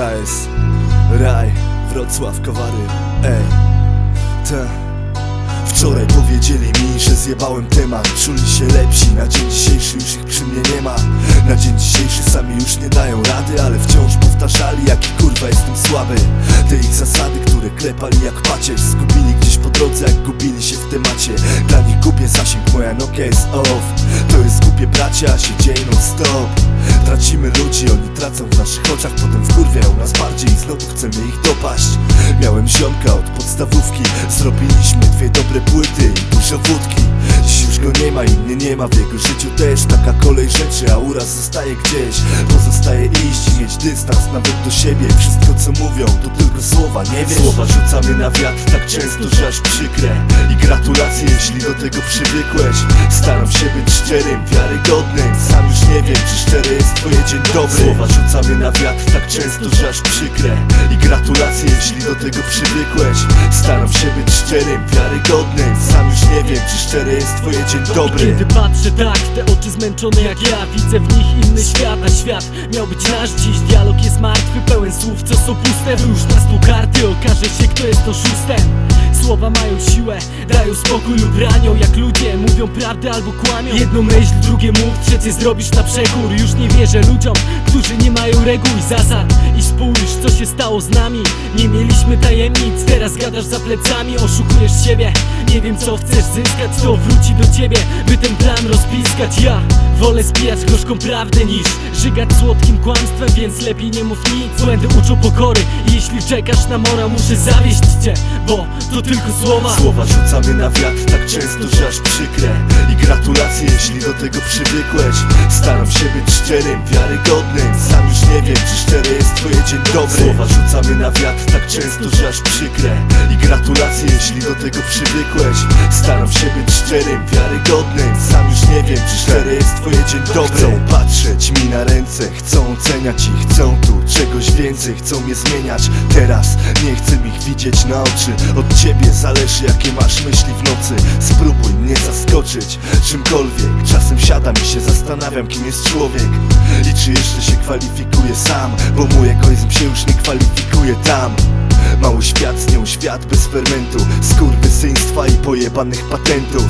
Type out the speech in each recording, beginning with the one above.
KS Raj, Wrocław, Kowary Ej, ta Wczoraj powiedzieli mi, że zjebałem temat. Czuli się lepsi, na dzień dzisiejszy już ich przy mnie nie ma. Na dzień dzisiejszy sami już nie dają rady Ale wciąż powtarzali, jaki kurwa jestem słaby. Te ich zasady, które klepali jak pacierz Zgubili gdzieś po drodze, jak gubili się w temacie. Dla nich gubię zasięg, moja Nokia jest off. To jest głupie bracia, się dzieje non stop Tracimy ludzi, oni tracą w naszych oczach Potem wkurwiają nas bardziej i znowu chcemy ich dopaść Miałem ziomka od podstawówki. Zrobiliśmy dwie dobre płyty i dużo wódki. Dziś już go nie ma i mnie nie ma. W jego życiu też Taka kolej rzeczy, a uraz zostaje gdzieś. Pozostaje iść i mieć dystans nawet do siebie. Wszystko co mówią to tylko słowa, nie wiem Słowa rzucamy na wiatr tak często, że aż przykre. I gratulacje jeśli do tego przywykłeś. Staram się być szczerym, wiarygodnym. Sam już nie wiem czy szczery jest twoje dzień dobry. Słowa rzucamy na wiatr tak często, że aż przykre. I gratulacje jeśli do tego przywykłeś Staram się być szczerym, wiarygodnym. Sam już nie wiem czy szczery jest twoje dzień dobry. Kiedy patrzę tak te oczy zmęczone jak ja Widzę w nich inny świat, a świat miał być nasz Dziś. Dialog jest martwy, pełen słów co są puste. Wróż na stół karty, okaże się kto jest oszustem Słowa mają siłę, dają spokój lub ranią. Jak ludzie mówią prawdę albo kłamią. Jedną myśl, drugie mów, trzecie zrobisz na przekór. Już nie wierzę ludziom, którzy nie mają reguł i zasad spójrz co się stało z nami. Nie mieliśmy tajemnic, teraz gadasz za plecami Oszukujesz siebie, nie wiem co chcesz zyskać To wróci do ciebie, by ten plan rozpiskać. Ja wolę spijać gorzką prawdę niż Żygać słodkim kłamstwem, więc lepiej nie mów nic. Błędy uczą pokory jeśli czekasz na mora Muszę zawieść cię, bo to tylko słowa. Słowa rzucamy na wiatr tak często, że aż przykre. I gratulacje jeśli do tego przywykłeś. Staram się być szczerym, wiarygodnym. Sam już nie wiem czy szczery jest twoje dzień dobry. Słowa rzucamy na wiatr tak często, że aż przykre. I gratulacje jeśli do tego przywykłeś Staram się być szczerym, wiarygodnym. Sam już nie wiem czy szczery jest twoje dzień dobry. Chcą patrzeć mi na ręce, chcą oceniać i chcą tu czegoś więcej. Chcą mnie zmieniać. Teraz, nie chcę ich widzieć na oczy. Od ciebie zależy jakie masz myśli w nocy. Spróbuj mnie zaskoczyć czymkolwiek. Czasem siadam i się zastanawiam kim jest człowiek. I czy jeszcze się kwalifikuje sam Bo mój egoizm się już nie kwalifikuje tam. Mały świat z nią świat bez fermentu Skurwysyństwa i pojebanych patentów.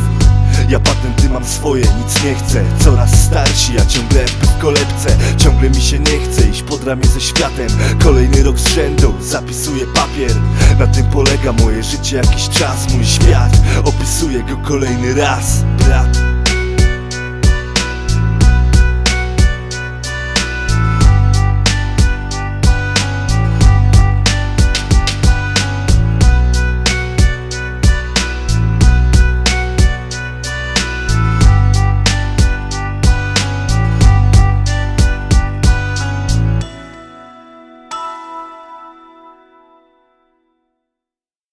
Ja patenty mam swoje, nic nie chcę. Coraz starsi, ja ciągle w kolebce. Ciągle mi się nie chce iść pod ramię ze światem. Kolejny rok z rzędu, zapisuję papier. Na tym polega moje życie jakiś czas Mój świat, opisuję go kolejny raz Brat,